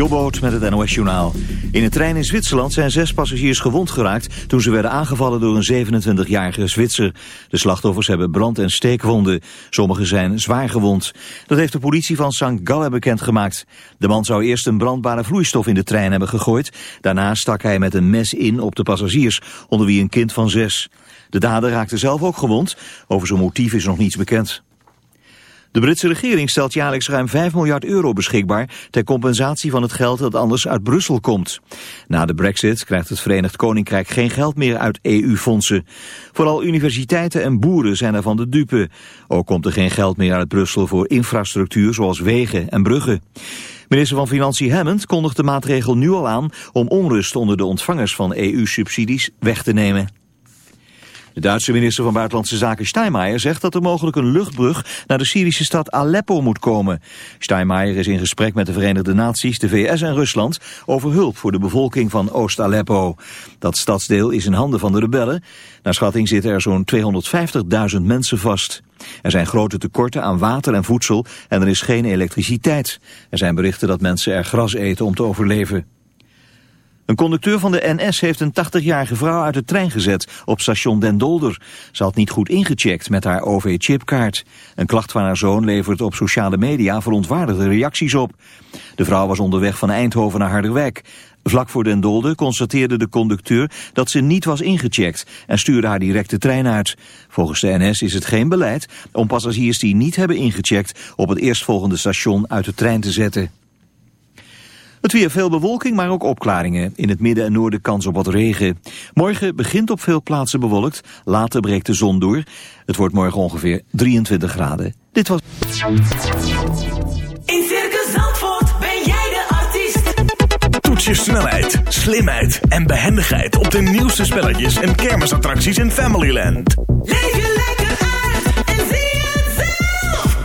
Jobboot met het NOS Journaal. In een trein in Zwitserland zijn zes passagiers gewond geraakt... toen ze werden aangevallen door een 27-jarige Zwitser. De slachtoffers hebben brand- en steekwonden. Sommigen zijn zwaar gewond. Dat heeft de politie van St. Gallen bekendgemaakt. De man zou eerst een brandbare vloeistof in de trein hebben gegooid. Daarna stak hij met een mes in op de passagiers, onder wie een kind van zes. De dader raakte zelf ook gewond. Over zijn motief is nog niets bekend. De Britse regering stelt jaarlijks ruim 5 miljard euro beschikbaar ter compensatie van het geld dat anders uit Brussel komt. Na de brexit krijgt het Verenigd Koninkrijk geen geld meer uit EU-fondsen. Vooral universiteiten en boeren zijn ervan de dupe. Ook komt er geen geld meer uit Brussel voor infrastructuur zoals wegen en bruggen. Minister van Financiën Hammond kondigt de maatregel nu al aan om onrust onder de ontvangers van EU-subsidies weg te nemen. De Duitse minister van Buitenlandse Zaken Steinmeier zegt dat er mogelijk een luchtbrug naar de Syrische stad Aleppo moet komen. Steinmeier is in gesprek met de Verenigde Naties, de VS en Rusland over hulp voor de bevolking van Oost-Aleppo. Dat stadsdeel is in handen van de rebellen. Naar schatting zitten er zo'n 250.000 mensen vast. Er zijn grote tekorten aan water en voedsel en er is geen elektriciteit. Er zijn berichten dat mensen er gras eten om te overleven. Een conducteur van de NS heeft een 80-jarige vrouw uit de trein gezet op station Den Dolder. Ze had niet goed ingecheckt met haar OV-chipkaart. Een klacht van haar zoon levert op sociale media verontwaardigde reacties op. De vrouw was onderweg van Eindhoven naar Harderwijk. Vlak voor Den Dolder constateerde de conducteur dat ze niet was ingecheckt en stuurde haar direct de trein uit. Volgens de NS is het geen beleid om passagiers die niet hebben ingecheckt op het eerstvolgende station uit de trein te zetten. Het weer veel bewolking, maar ook opklaringen. In het midden en noorden kans op wat regen. Morgen begint op veel plaatsen bewolkt. Later breekt de zon door. Het wordt morgen ongeveer 23 graden. Dit was... In Circus Zandvoort ben jij de artiest. Toets je snelheid, slimheid en behendigheid op de nieuwste spelletjes en kermisattracties in Familyland. Leef je lekker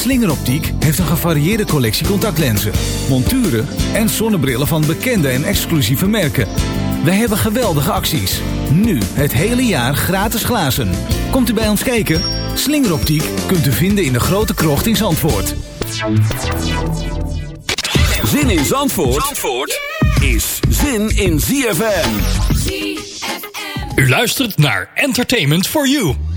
Slingeroptiek heeft een gevarieerde collectie contactlenzen, monturen en zonnebrillen van bekende en exclusieve merken. Wij hebben geweldige acties. Nu het hele jaar gratis glazen. Komt u bij ons kijken? Slingeroptiek kunt u vinden in de grote krocht in Zandvoort. Zin in Zandvoort, Zandvoort is zin in ZFM. U luistert naar Entertainment for You.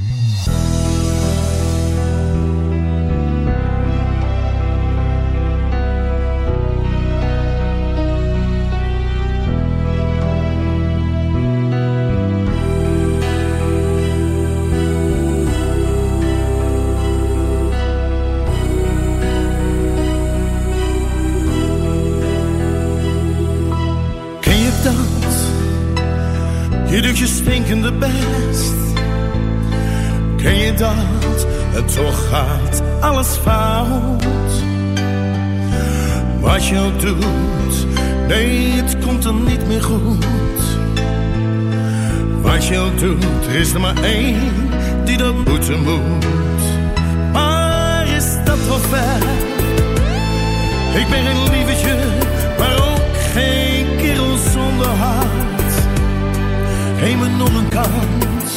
Er is er maar één die dat moeten moet. Maar is dat wel ver? Ik ben een lievertje, maar ook geen kerel zonder hart. Geef me nog een kans,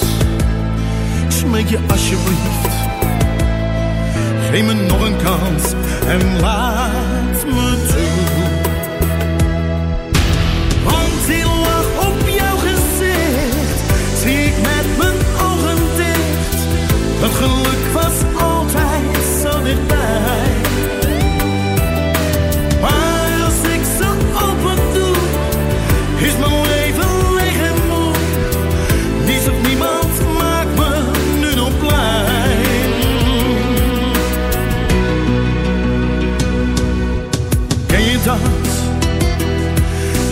smeek je alsjeblieft. Geef me nog een kans en laat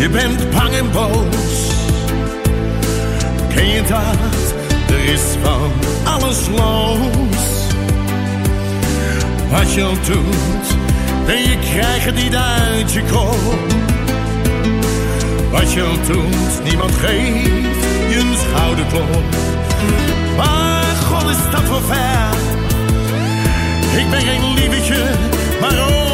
Je bent bang en boos. Ken je dat? Er is van alles los. Wat je ook doet, en je krijgt het niet uit je kop. Wat je ook doet, niemand geeft je een schouderklop. Maar God is dat voor ver. Ik ben geen lievetje, maar ook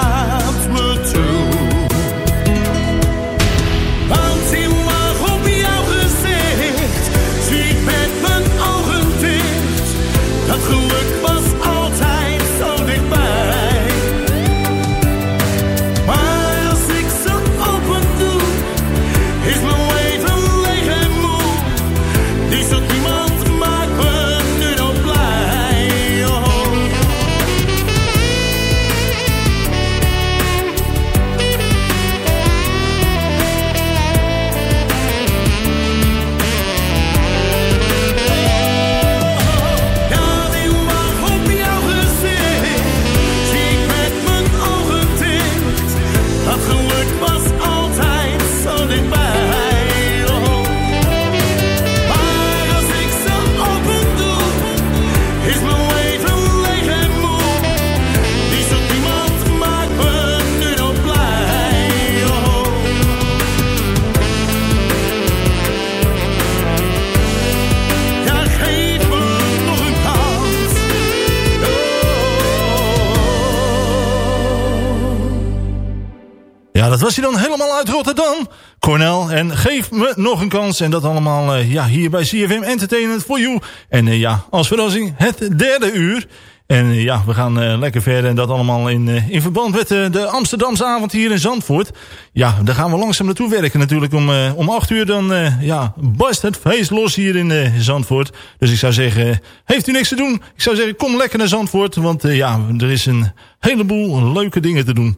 dat was hij dan helemaal uit Rotterdam. Cornel, en geef me nog een kans. En dat allemaal eh, ja, hier bij CFM Entertainment for You. En eh, ja, als verrassing het derde uur. En eh, ja, we gaan lekker verder. En dat allemaal in, in verband met de Amsterdamse avond hier in Zandvoort. Ja, daar gaan we langzaam naartoe werken natuurlijk. Om, om acht uur dan ja, barst het feest los hier in Zandvoort. Dus ik zou zeggen, heeft u niks te doen? Ik zou zeggen, kom lekker naar Zandvoort. Want ja, er is een heleboel leuke dingen te doen.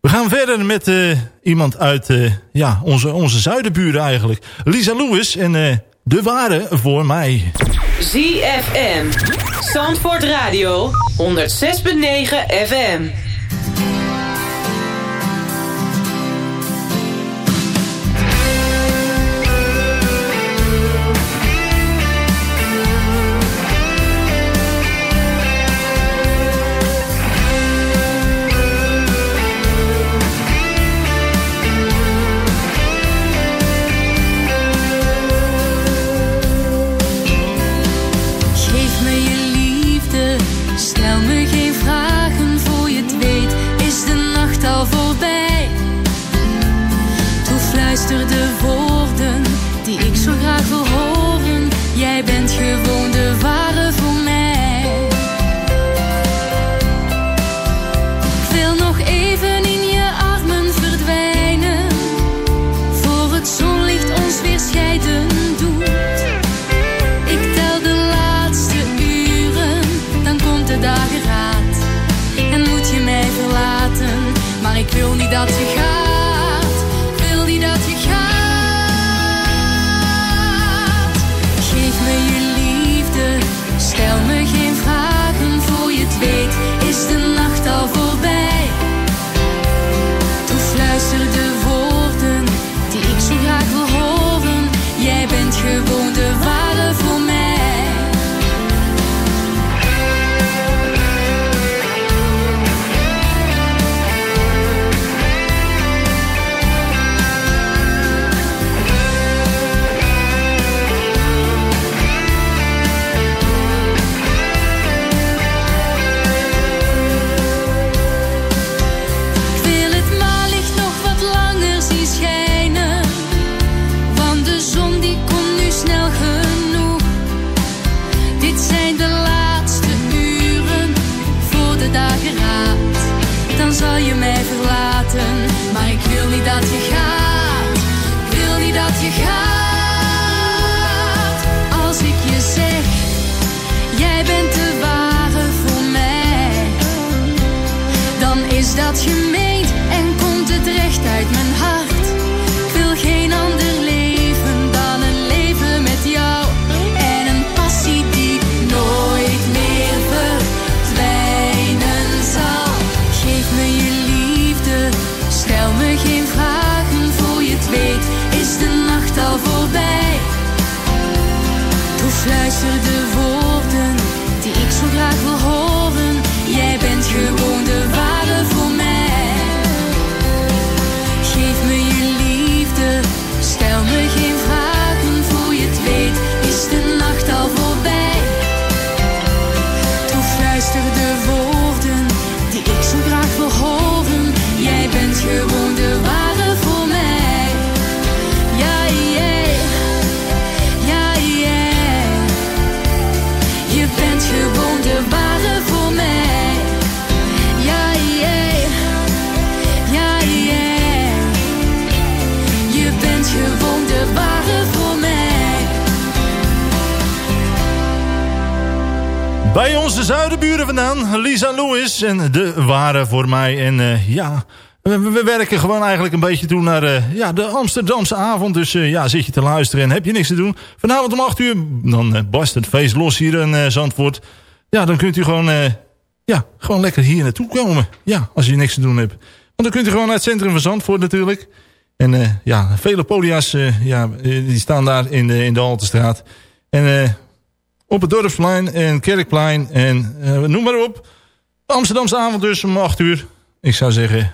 We gaan verder met eh, iemand uit eh, ja, onze, onze zuidenburen eigenlijk. Lisa Lewis en eh, De Ware voor mij. ZFM. Zandvoort Radio. 106.9 FM. Bij onze zuidenburen vandaan, Lisa Lewis en de waren voor mij. En eh, ja, we, we werken gewoon eigenlijk een beetje toe naar eh, ja, de Amsterdamse avond. Dus eh, ja, zit je te luisteren en heb je niks te doen. Vanavond om 8 uur, dan barst het feest los hier in Zandvoort. Ja, dan kunt u gewoon, ja, gewoon lekker hier naartoe komen. Ja, als je niks te doen hebt. Want dan kunt u gewoon naar het centrum van Zandvoort natuurlijk. En ja, vele podia's ja, die staan daar in de, in de Altenstraat. En... op het Dorpsplein en Kerkplein en eh, noem maar op. Amsterdamse avond dus om 8 uur. Ik zou zeggen,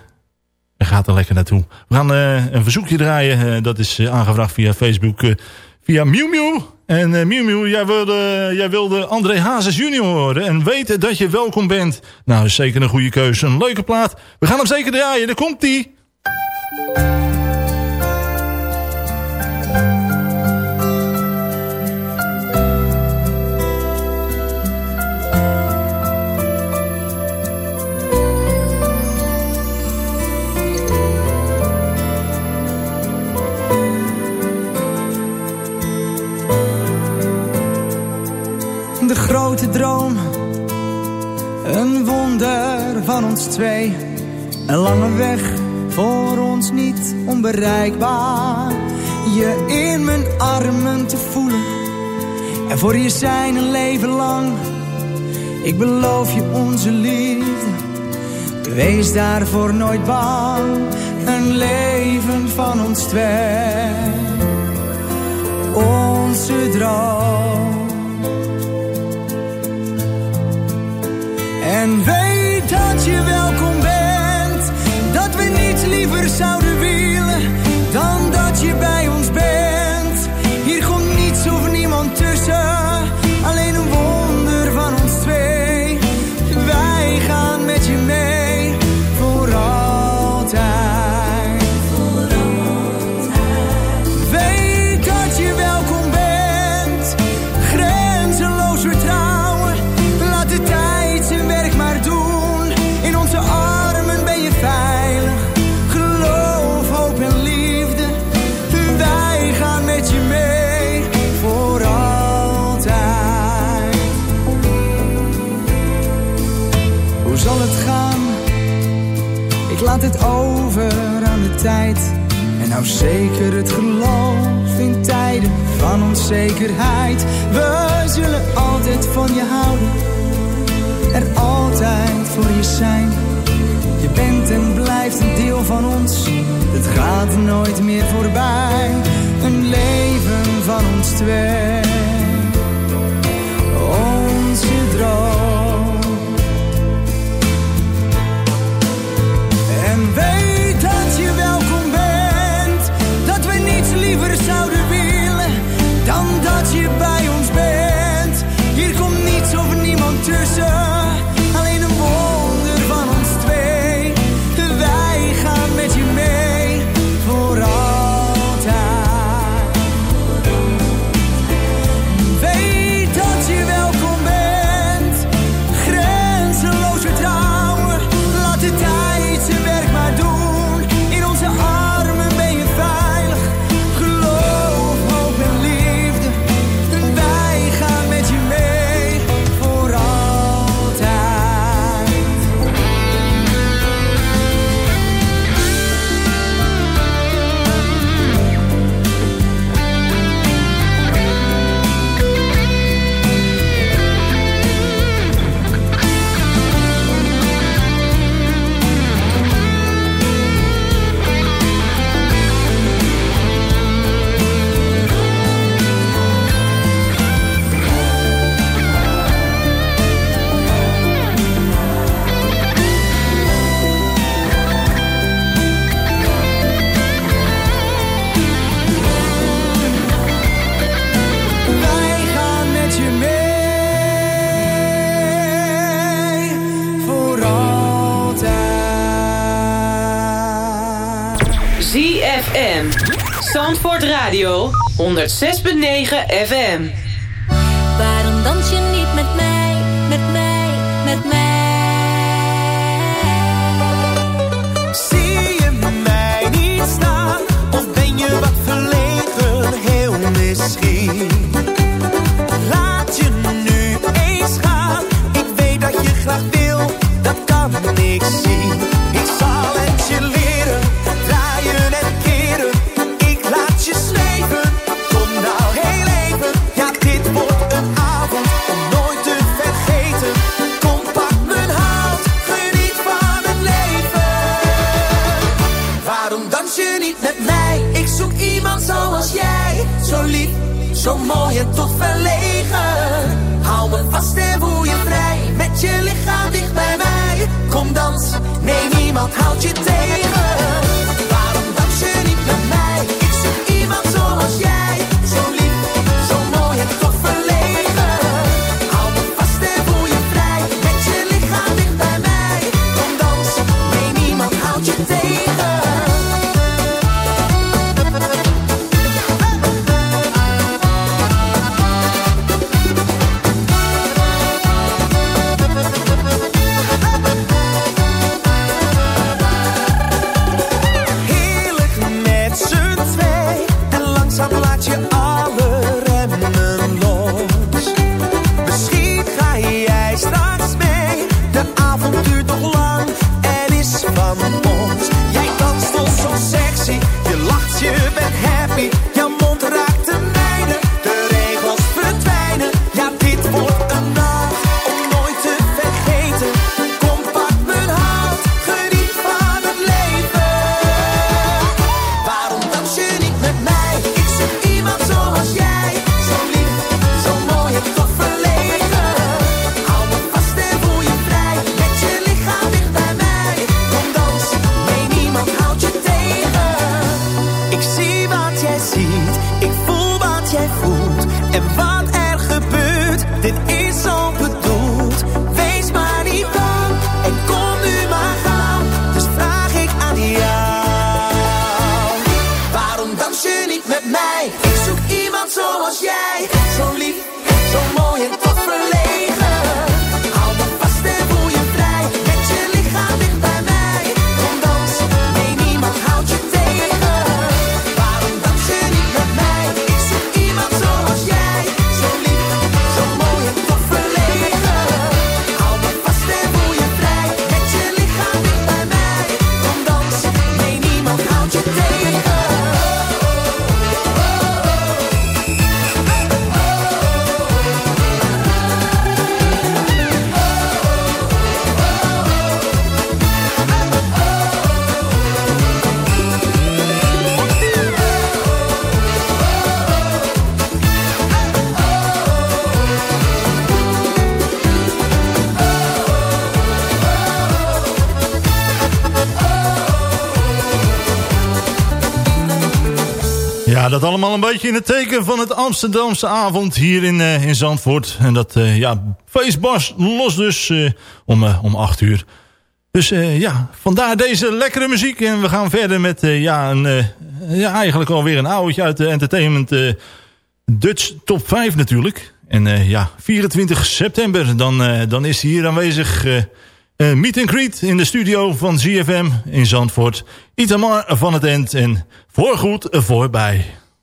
gaat er lekker naartoe. We gaan eh, een verzoekje draaien. eh, dat is aangevraagd via Facebook. via Miu Miu. En uh, Miu Miu, jij wilde, jij wilde André Hazes junior horen. En weten dat je welkom bent. Nou, is zeker een goede keuze. Een leuke plaat. We gaan hem zeker draaien. Daar komt grote droom, een wonder van ons twee. Een lange weg voor ons niet onbereikbaar. Je in mijn armen te voelen en voor je zijn een leven lang. Ik beloof je onze liefde, wees daarvoor nooit bang. Een leven van ons twee, onze droom. En weet dat je welkom bent. Dat we niets liever zouden willen dan dat je bij ons bent. Hier komt niets of niemand tussen. Zeker het geloof in tijden van onzekerheid. We zullen altijd van je houden. Er altijd voor je zijn. Je bent en blijft een deel van ons. Het gaat nooit meer voorbij. Een leven van ons twee. radio 106.9 FM. dat allemaal een beetje in het teken van het Amsterdamse avond hier in, eh, in Zandvoort. En dat, uh, ja, feestbars los dus eh, om, om 8 uur. Dus ja, vandaar deze lekkere muziek. En we gaan verder met, ja, een, ja, eigenlijk alweer een ouwtje uit de entertainment Dutch Top 5 natuurlijk. En ja, 24 september, dan, dan is hier aanwezig... meet and Greet in de studio van ZFM in Zandvoort. Itamar van het End en voorgoed voorbij.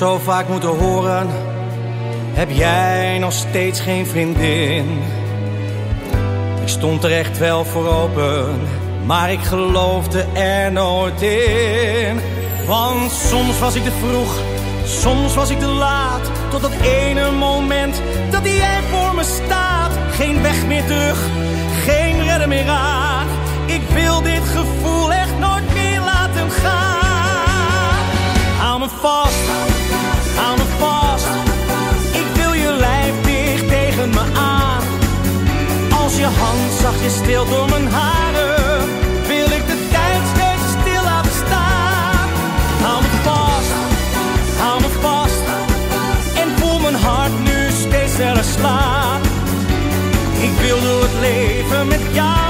Zo vaak moeten horen. Heb jij nog steeds geen vriendin? Ik stond er echt wel voor open, maar ik geloofde er nooit in. Want soms was ik te vroeg, soms was ik te laat. Tot dat ene moment dat jij voor me staat. Geen weg meer terug, geen redder meer aan. Ik wil dit gevoel echt nooit meer laten gaan. Hou me vast, je hand zachtjes stil door mijn haren, wil ik de tijd steeds stil laten staan. Hou me vast, hou me vast. En voel mijn hart nu steeds sneller slaan. Ik wil door het leven met jou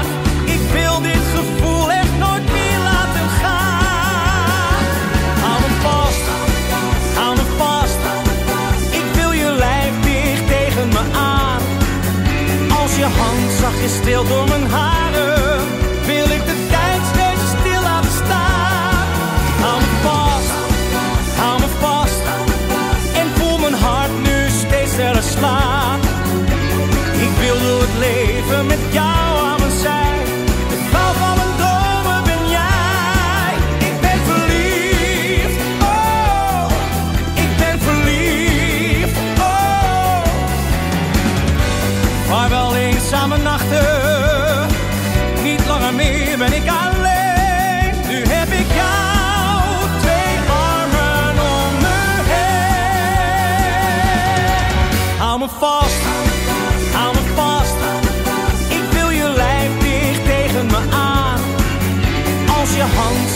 Als je hand zachtjes stil door mijn haren, wil ik de tijd steeds stil laten staan. Hou me vast, hou me vast. En voel mijn hart nu steeds sneller slaan. Ik wil door het leven met jou aan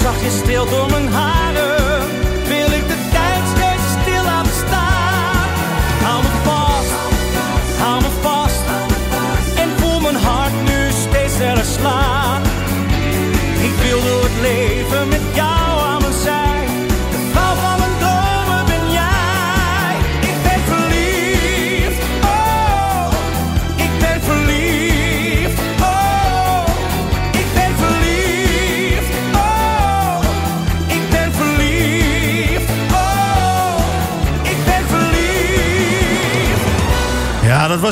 Zag je stil door mijn haar.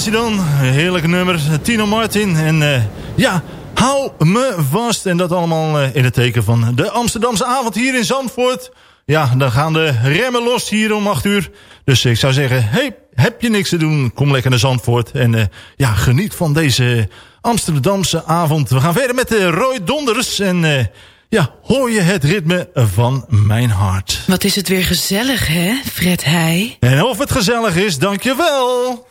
was dan. Heerlijk nummer. Tino Martin. En eh, ja, hou me vast. En dat allemaal eh, in het teken van de Amsterdamse avond hier in Zandvoort. Ja, dan gaan de remmen los hier om 8 uur. Dus ik zou zeggen, hey, heb je niks te doen? Kom lekker naar Zandvoort. En eh, ja, geniet van deze Amsterdamse avond. We gaan verder met de Roy Donders. En ja, hoor je het ritme van mijn hart. Wat is het weer gezellig, hè, Fred Heij? En of het gezellig is, dankjewel.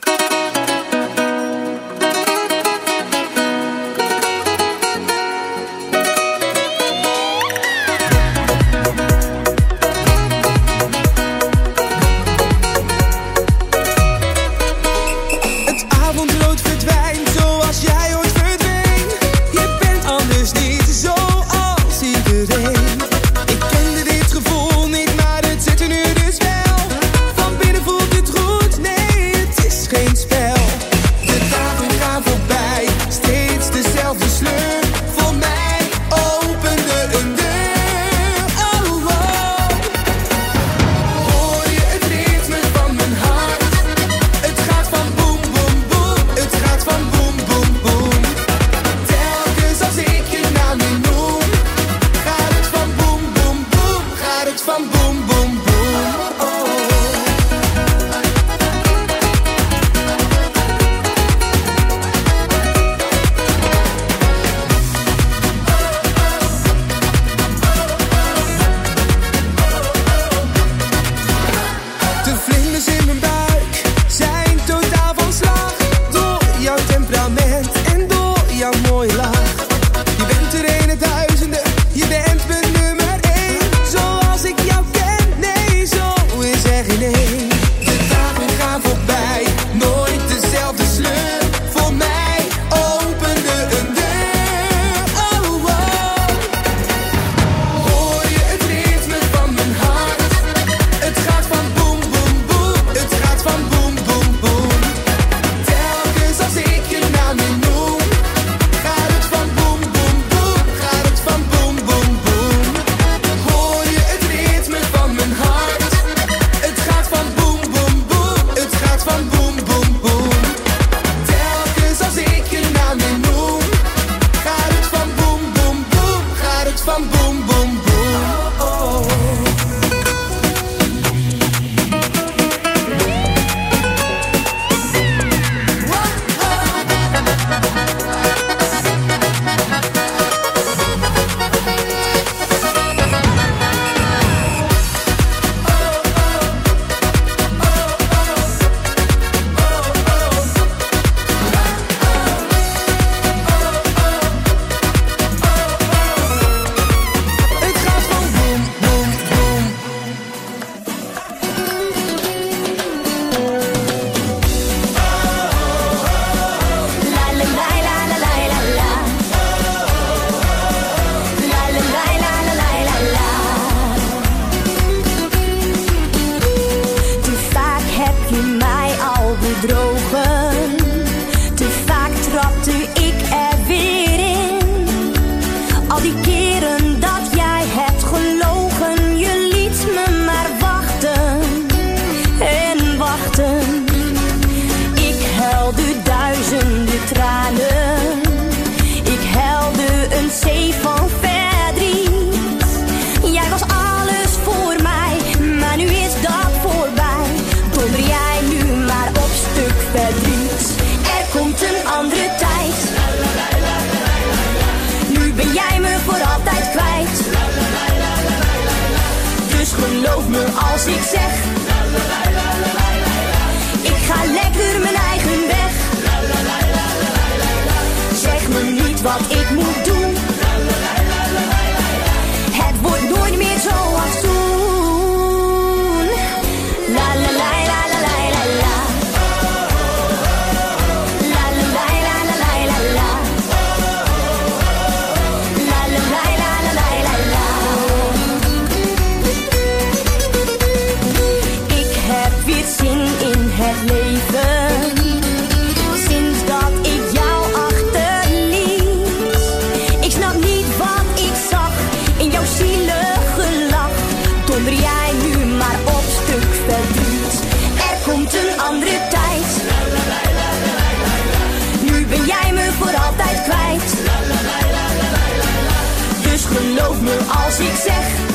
als ik zeg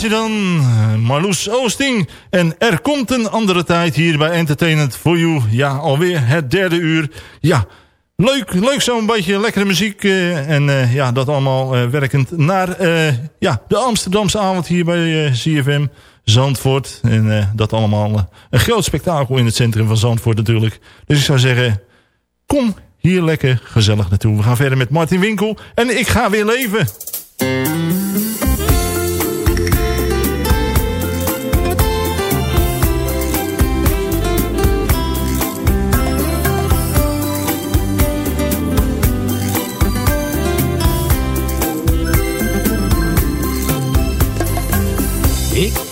was dan. Marloes Oosting. En er komt een andere tijd hier bij Entertainment for You. Ja, alweer het derde uur. Ja, leuk, leuk zo'n beetje lekkere muziek. Uh, en uh, ja, dat allemaal uh, werkend naar ja, de Amsterdamse avond hier bij CFM Zandvoort. En dat allemaal een groot spektakel in het centrum van Zandvoort natuurlijk. Dus ik zou zeggen, kom hier lekker gezellig naartoe. We gaan verder met Martin Winkel. En ik ga weer leven.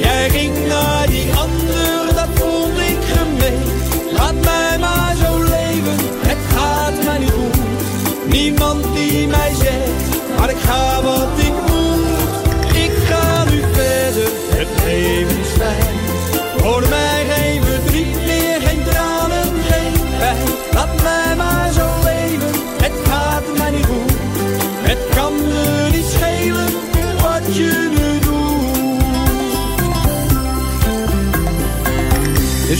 Jij ging naar die ander, dat vond ik gemeen. Laat mij maar zo leven, het gaat mij niet goed. Niemand die mij zegt, maar ik ga wat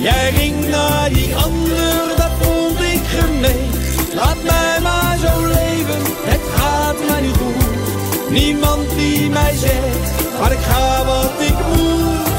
Jij ging naar die ander, dat vond ik gemeen. Laat mij maar zo leven, het gaat mij niet goed. Niemand die mij zegt, maar ik ga wat ik moet.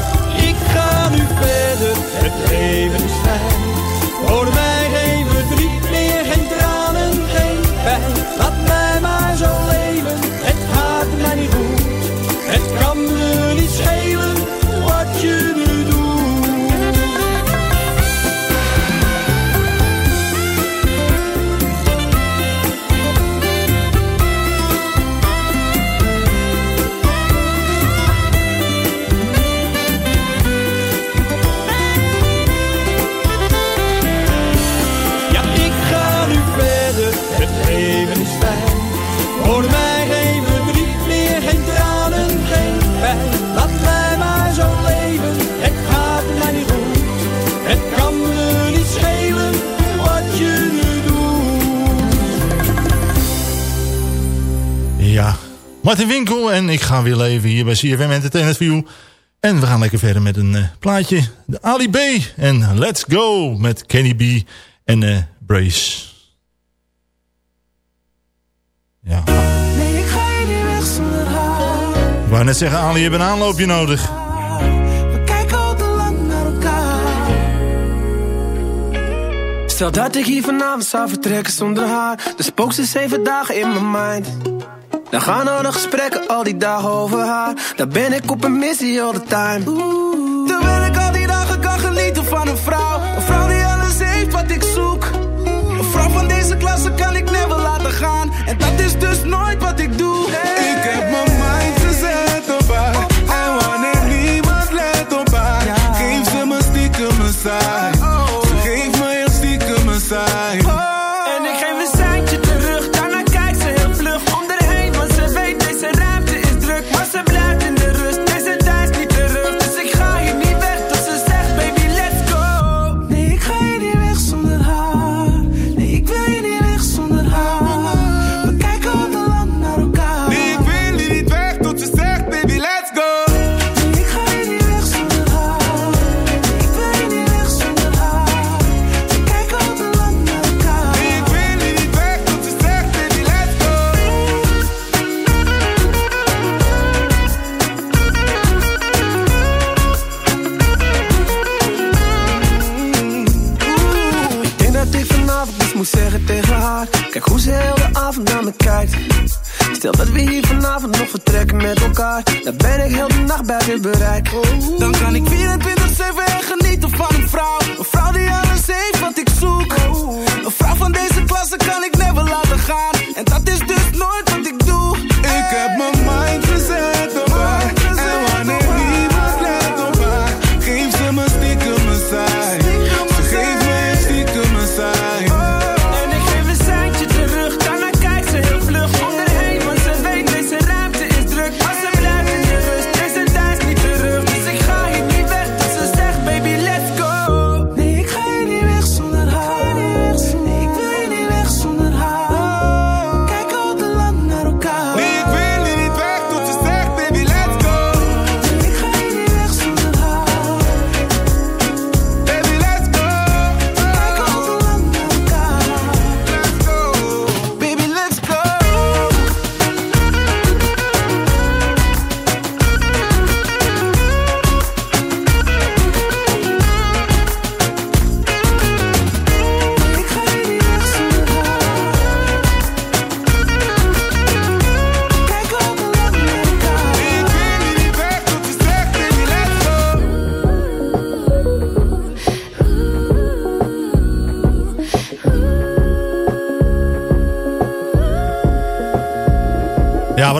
Winkel en ik ga weer leven hier bij CFM Entertainment View. En we gaan lekker verder met een eh, plaatje. De Ali B en Let's Go met Kenny B en eh, Brace. Ja. Nee, ik ga je niet weg zonder haar. Ik wou net zeggen, Ali, je hebt een aanloopje nodig. We kijken al te lang naar elkaar. Stel dat ik hier vanavond zou vertrekken zonder haar. Dan spookt ze zeven dagen in mijn mind. Dan gaan al de gesprekken al die dagen over haar. Dan ben ik op een missie all the time. Terwijl ik al die dagen kan genieten van een vrouw. Een vrouw die alles heeft wat ik zoek. Een vrouw van deze klasse kan ik never laten gaan. En dat is dus nooit wat. Ik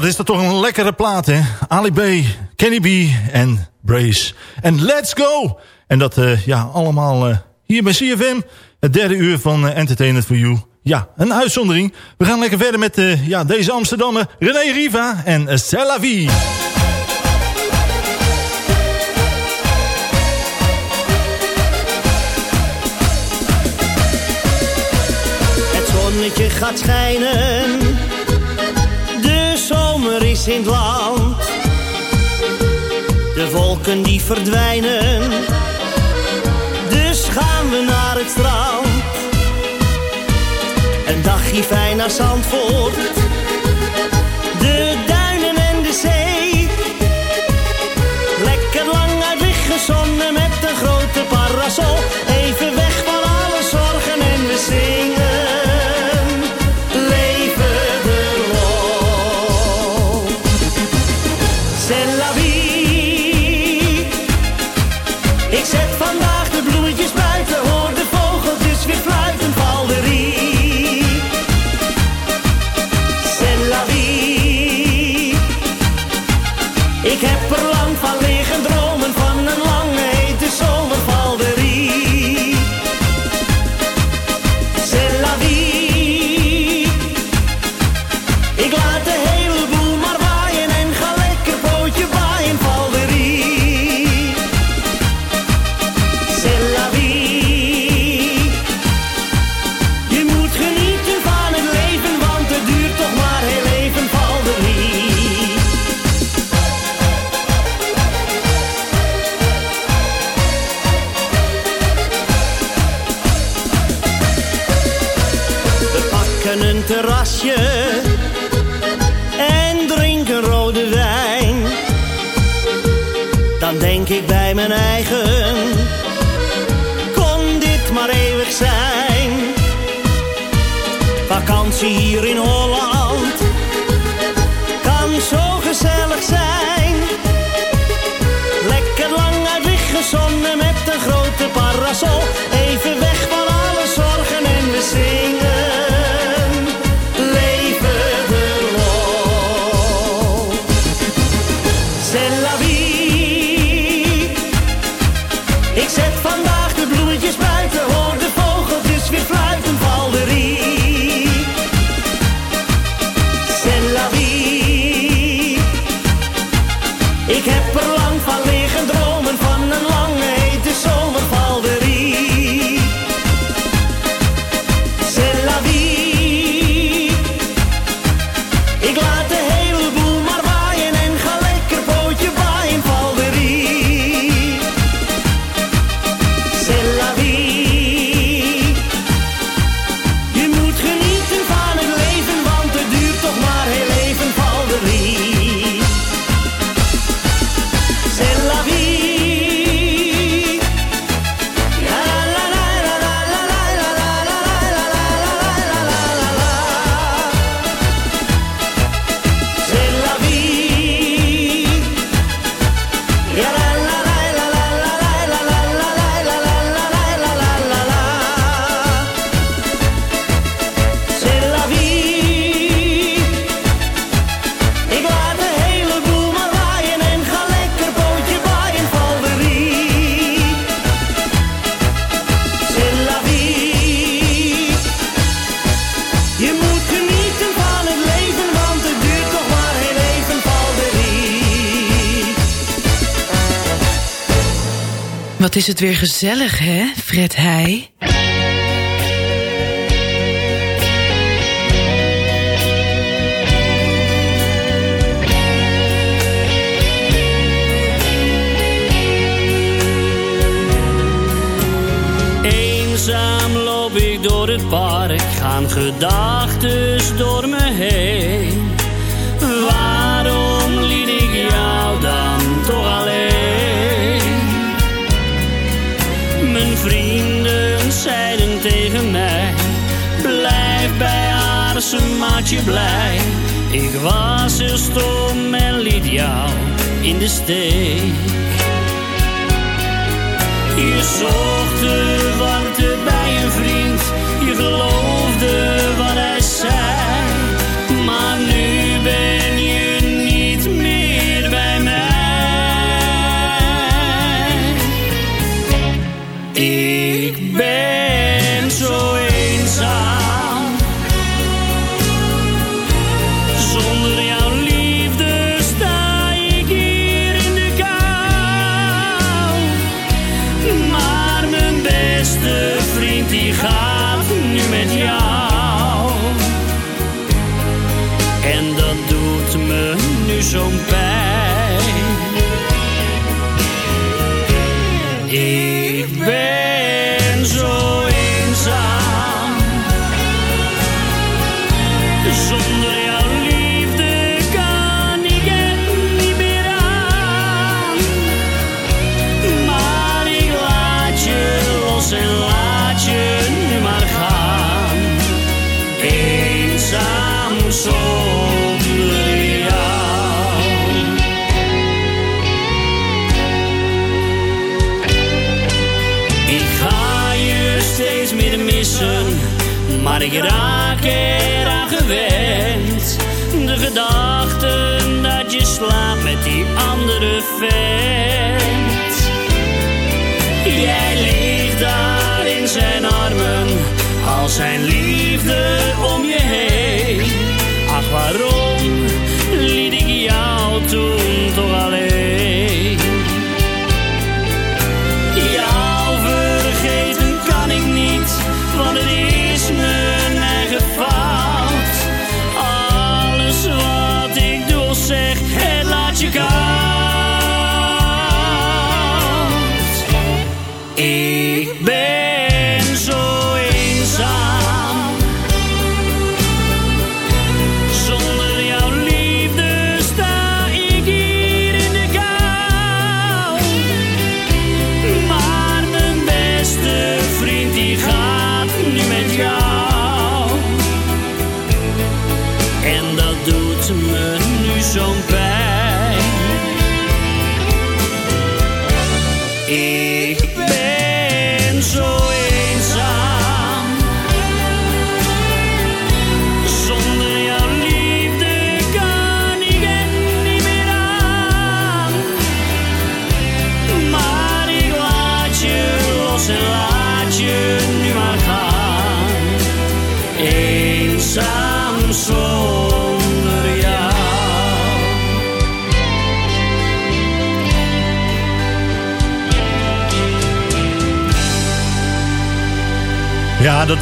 Dat is dat toch een lekkere plaat, hè? Ali B, Kenny B en Brace. En let's go! En dat eh, ja, allemaal eh, hier bij CFM. Het derde uur van uh, Entertainment for You. Ja, een uitzondering. We gaan lekker verder met ja, deze Amsterdammer René Riva en Stella Het zonnetje gaat schijnen zomer is in het land. De wolken die verdwijnen, dus gaan we naar het strand. Een dagje fijn naar Zandvoort is het weer gezellig, hè, Fred Heij? Eenzaam loop ik door het park, gaan gedachten door me heen. Je blij. Ik was heel stom en liet jou in de steek. Je zocht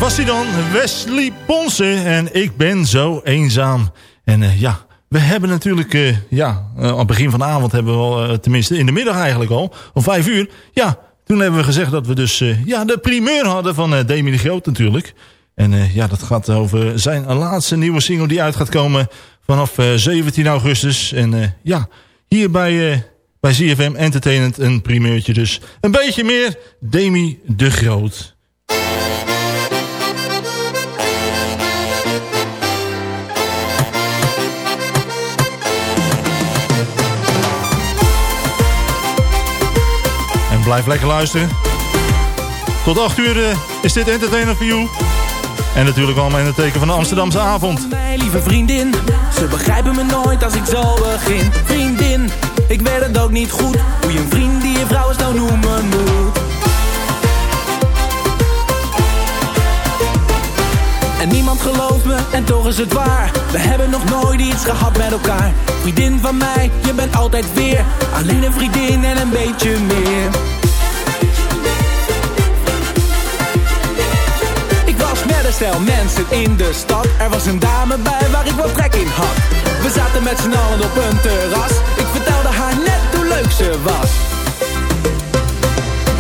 was hij dan. Wesley Ponsen. En ik ben zo eenzaam. En eh, ja, we hebben natuurlijk... eh, ja, eh, aan het begin van de avond hebben we al... tenminste, in de middag eigenlijk al. Om vijf uur. Ja, toen hebben we gezegd dat we dus... ja, de primeur hadden van eh Demi de Groot natuurlijk. En ja, dat gaat over zijn laatste nieuwe single... die uit gaat komen vanaf eh, 17 augustus. En ja, hier bij... bij CFM Entertainment een primeurtje dus. Een beetje meer Demi de Groot. Blijf lekker luisteren. Tot 8 uur eh, is dit Entertainer for You. En natuurlijk allemaal in het teken van de Amsterdamse avond. Mijn lieve vriendin, ze begrijpen me nooit als ik zo begin. Vriendin, ik weet het ook niet goed. Hoe je een vriend die je vrouw eens nou noemen moet. En niemand gelooft me, en toch is het waar. We hebben nog nooit iets gehad met elkaar. Vriendin van mij, je bent altijd weer. Alleen een vriendin en een beetje meer. Stel mensen in de stad. Er was een dame bij waar ik wel trek in had. We zaten met z'n allen op een terras. Ik vertelde haar net hoe leuk ze was.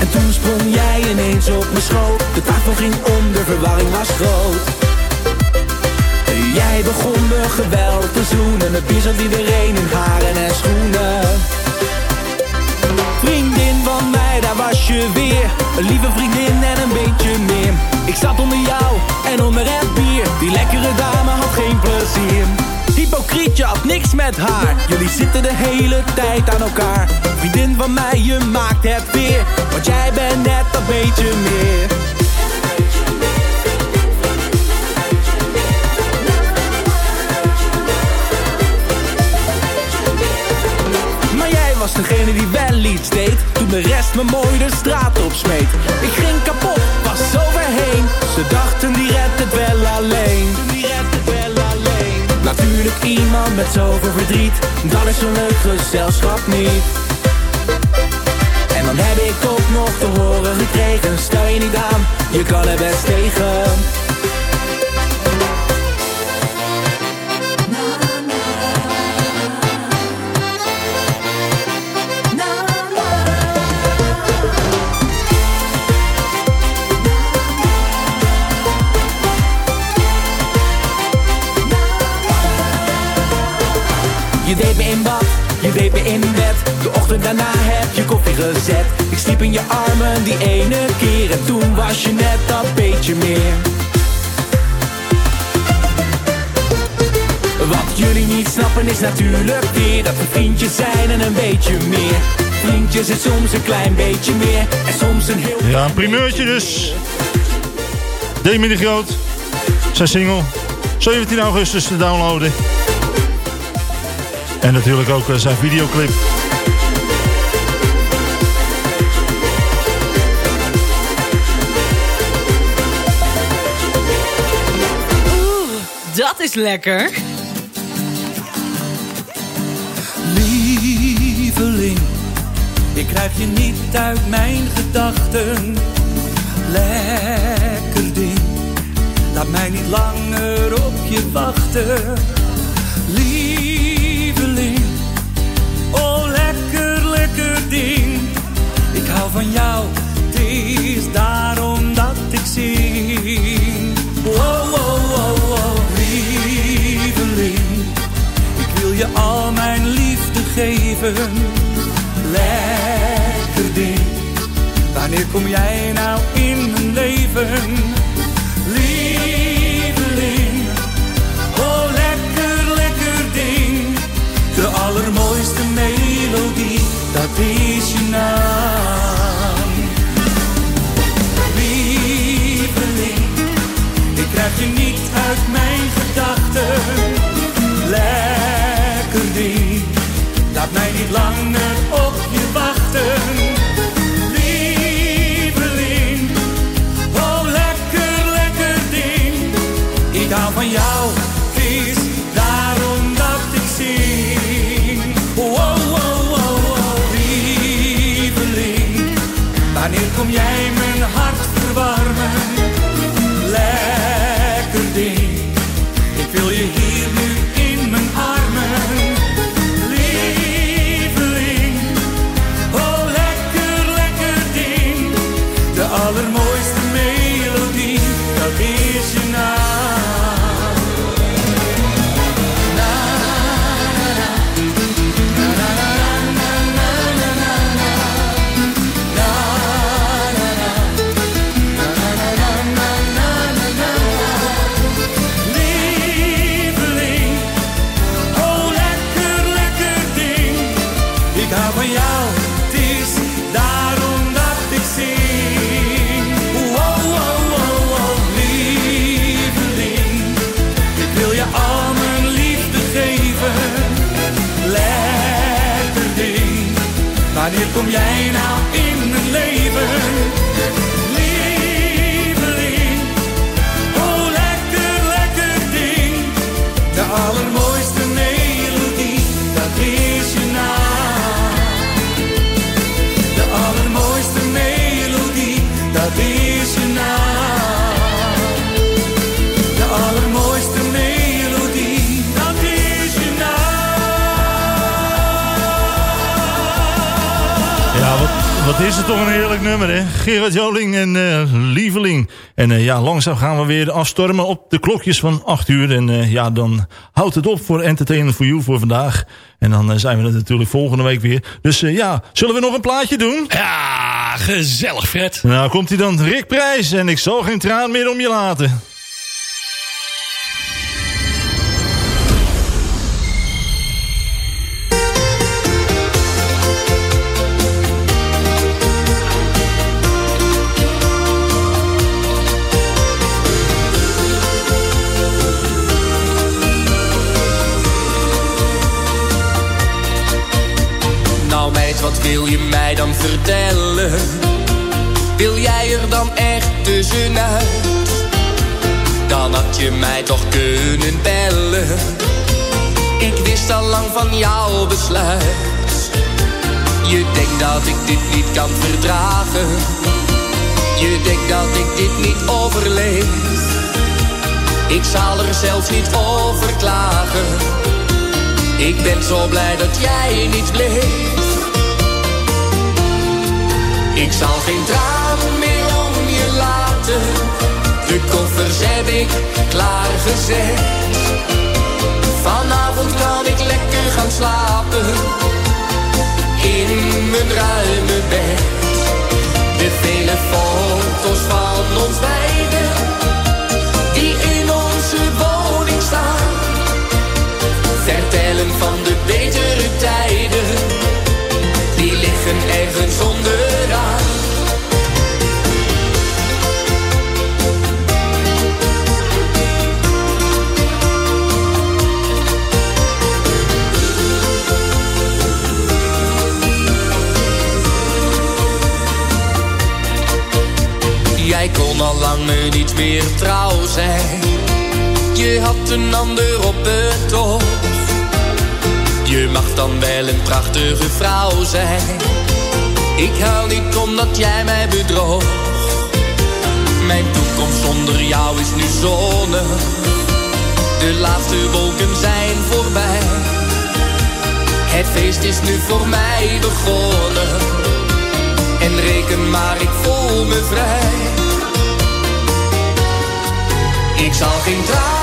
En toen sprong jij ineens op mijn schoot. De tafel ging om, de verwarring was groot. Jij begon me geweldig te zoenen. Het bier zat iedereen in haren en schoenen. Vriendin van mij, daar was je weer. Een lieve vriendin en een beetje meer. Ik zat onder jou en onder het bier. Die lekkere dame had geen plezier. Hypocriet, je had niks met haar. Jullie zitten de hele tijd aan elkaar. Vriendin van mij, je maakt het weer. Want jij bent net dat beetje meer. Was degene die wel iets deed Toen de rest me mooi de straat op smeet Ik ging kapot, was zo heen Ze dachten die redt het wel alleen. Natuurlijk iemand met zoveel verdriet. Dat is zo'n leuk gezelschap niet. En dan heb ik ook nog te horen gekregen. Stel je niet aan, je kan er best tegen in bad, je deed me in bed De ochtend daarna heb je koffie gezet Ik sliep in je armen die ene keer En toen was je net dat beetje meer Wat jullie niet snappen is natuurlijk weer Dat we vriendjes zijn en een beetje meer Vriendjes is soms een klein beetje meer En soms een heel Ja, een primeurtje dus. Demi de Groot. Zijn single. 17 augustus te downloaden. En natuurlijk ook eh, zijn videoclip. Oeh, dat is lekker. Lieveling, ik krijg je niet uit mijn gedachten. Lekker ding, laat mij niet langer op je wachten. Van jou, het is daarom dat ik zing. Oh, oh, oh, oh, lieveling. Ik wil je al mijn liefde geven. Lekker ding. Wanneer kom jij nou in mijn leven? Lieveling. Oh, lekker, lekker ding. De allermooiste melodie, dat is je naam. Krijg je niet uit mijn gedachten. Lekker ding, laat mij niet langer op je wachten. Lieveling, oh lekker, lekker ding. Ik hou van jou, Wat is het toch een heerlijk nummer, hè? Gerard Joling en eh, Lieveling. En uh, ja, langzaam gaan we weer afstormen op de klokjes van 8 uur. En uh, ja, dan houdt het op voor Entertainment for You voor vandaag. En dan zijn we er natuurlijk volgende week weer. Dus ja, zullen we nog een plaatje doen? Ja, gezellig Fred. Nou, komt hij dan Rick Prijs en ik zal geen traan meer om je laten. Wil jij er dan echt tussenuit? Dan had je mij toch kunnen bellen. Ik wist al lang van jouw besluit. Je denkt dat ik dit niet kan verdragen. Je denkt dat ik dit niet overleef. Ik zal er zelfs niet over klagen. Ik ben zo blij dat jij niet bleef. Ik zal geen tranen meer om je laten. De koffers heb ik klaargezet. Vanavond kan ik lekker gaan slapen. In mijn ruime bed. De vele foto's van ons beiden. Die in onze woning staan. Vertellen van de betere tijden. Die liggen ergens onderaan. Jij kon al lang niet meer trouw zijn. Je had een ander op het dan wel een prachtige vrouw zijn. Ik hou niet omdat jij mij bedroog. Mijn toekomst zonder jou is nu zonne. De laatste wolken zijn voorbij. Het feest is nu voor mij begonnen. En reken maar, ik voel me vrij. Ik zal geen traan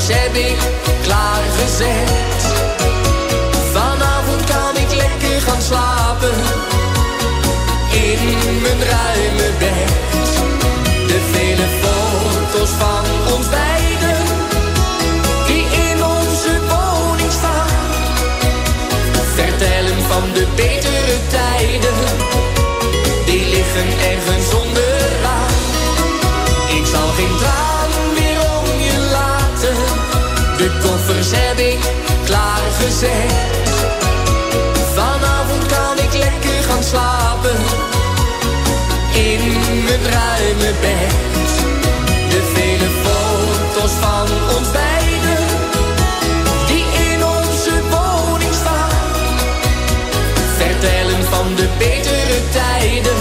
koffers heb ik klaargezet. Vanavond kan ik lekker gaan slapen. In mijn ruime Vanavond kan ik lekker gaan slapen. In mijn ruime bed. De vele foto's van ons beiden. Die in onze woning staan. Vertellen van de betere tijden.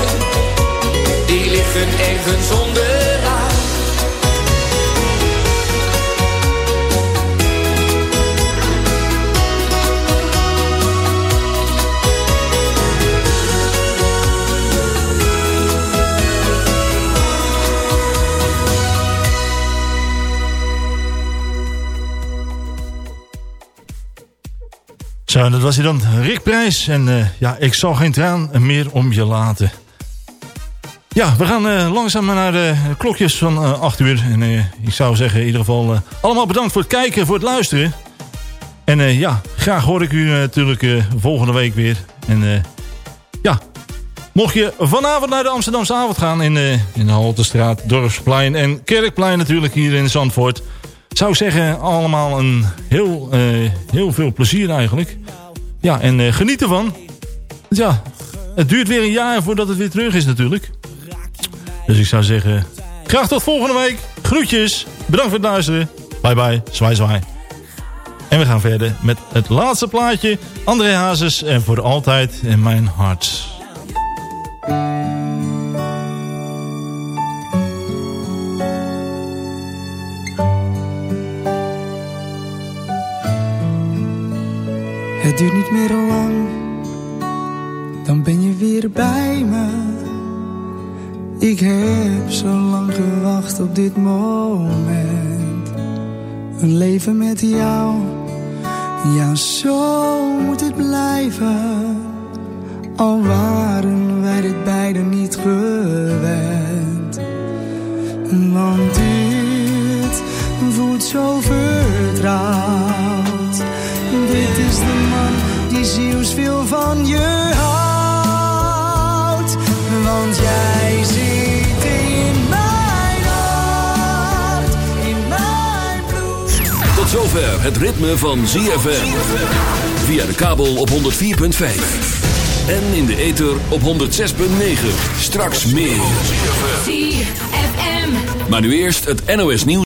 Die liggen ergens onderaan. Dat was hij dan, Rick Prijs. En uh, ja, ik zal geen traan meer om je laten. Ja, we gaan uh, langzaam naar de klokjes van uh, 8 uur. En ik zou zeggen in ieder geval allemaal bedankt voor het kijken, voor het luisteren. En ja, graag hoor ik u natuurlijk volgende week weer. En ja, mocht je vanavond naar de Amsterdamse avond gaan... in, in de Haltestraat, Dorpsplein en Kerkplein natuurlijk hier in Zandvoort zou zeggen, allemaal een heel, uh, heel veel plezier eigenlijk. Ja, en uh, geniet ervan. Ja, het duurt weer een jaar voordat het weer terug is natuurlijk. Dus ik zou zeggen, graag tot volgende week. Groetjes, bedankt voor het luisteren. Bye bye, zwaai zwaai. En we gaan verder met het laatste plaatje. André Hazes en voor altijd in mijn hart. Het duurt niet meer lang dan ben je weer bij me. Ik heb zo lang gewacht op dit moment. Een leven met jou, ja zo moet het blijven. Al waren wij dit beiden niet gewend. Want dit voelt zo vertrouwd. Die zielsveel van je houdt. Want jij zit in mijn hart, in mijn bloed. Tot zover het ritme van ZFM. Via de kabel op 104.5. En in de ether op 106.9. Straks meer. ZFM. Maar nu eerst het NOS nieuws.